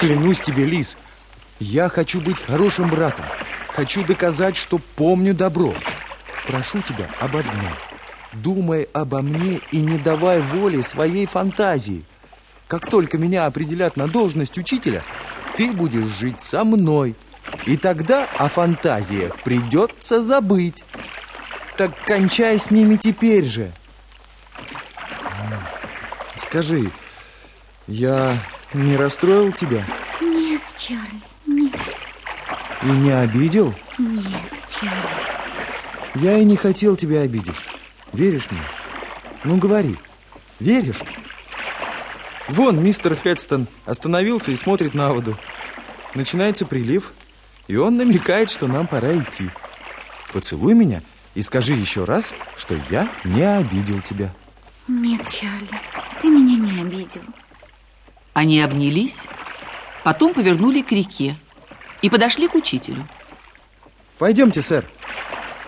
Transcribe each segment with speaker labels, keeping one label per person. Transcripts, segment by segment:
Speaker 1: Клянусь тебе, Лис, я хочу быть хорошим братом. Хочу доказать, что помню добро. Прошу тебя об одном. Думай обо мне и не давай воли своей фантазии. Как только меня определят на должность учителя, ты будешь жить со мной. И тогда о фантазиях придется забыть. Так кончай с ними теперь же. Скажи, я не расстроил тебя?
Speaker 2: Нет, Чарли, нет.
Speaker 1: И не обидел?
Speaker 2: Нет, Чарли.
Speaker 1: Я и не хотел тебя обидеть. Веришь мне? Ну, говори. Веришь? Вон мистер Хедстон остановился и смотрит на воду. Начинается прилив, и он намекает, что нам пора идти. Поцелуй меня и скажи еще раз, что я не обидел тебя.
Speaker 2: Нет, Чарли, ты меня не обидел.
Speaker 3: Они обнялись, потом повернули к реке и подошли к учителю.
Speaker 1: Пойдемте, сэр.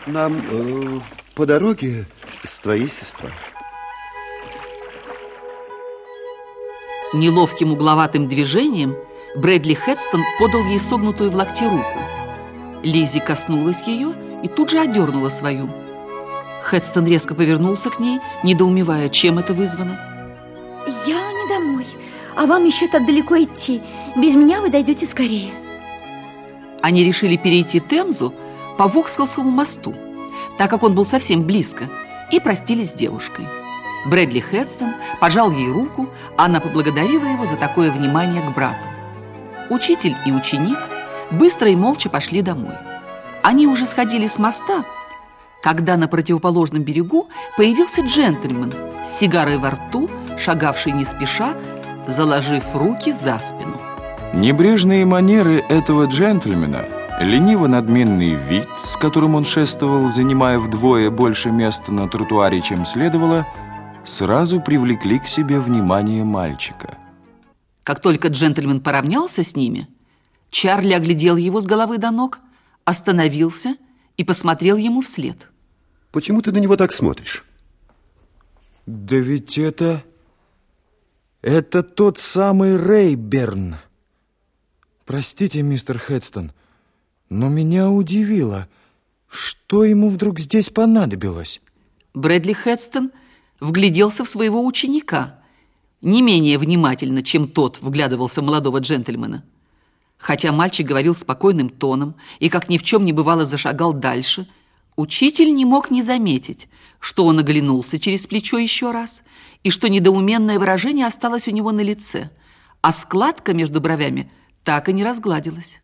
Speaker 4: Нам э, по дороге с твоей сестрой.
Speaker 3: Неловким угловатым движением Брэдли Хедстон подал ей согнутую в локте руку. Лизи коснулась ее и тут же одернула свою. Хедстон резко повернулся к ней, недоумевая, чем это вызвано.
Speaker 2: А вам еще так далеко идти. Без меня вы дойдете скорее.
Speaker 3: Они решили перейти Темзу по Воксхоллскому мосту, так как он был совсем близко, и простились с девушкой. Брэдли Хедстон пожал ей руку, а она поблагодарила его за такое внимание к брату. Учитель и ученик быстро и молча пошли домой. Они уже сходили с моста, когда на противоположном берегу появился джентльмен с сигарой во рту, шагавший не спеша, заложив руки за спину.
Speaker 5: Небрежные манеры этого джентльмена, лениво-надменный вид, с которым он шествовал, занимая вдвое больше места на тротуаре, чем следовало, сразу привлекли к себе внимание мальчика.
Speaker 3: Как только джентльмен поравнялся с ними, Чарли оглядел его с головы до ног, остановился и посмотрел ему вслед.
Speaker 4: Почему ты на него так смотришь?
Speaker 1: Да ведь это... Это тот самый Рейберн. Простите, мистер Хедстон, но меня удивило, что ему вдруг здесь понадобилось.
Speaker 3: Брэдли Хедстон вгляделся в своего ученика, не менее внимательно, чем тот вглядывался молодого джентльмена. Хотя мальчик говорил спокойным тоном и, как ни в чем не бывало, зашагал дальше, учитель не мог не заметить, что он оглянулся через плечо еще раз и что недоуменное выражение осталось у него на лице, а складка между бровями так и не разгладилась.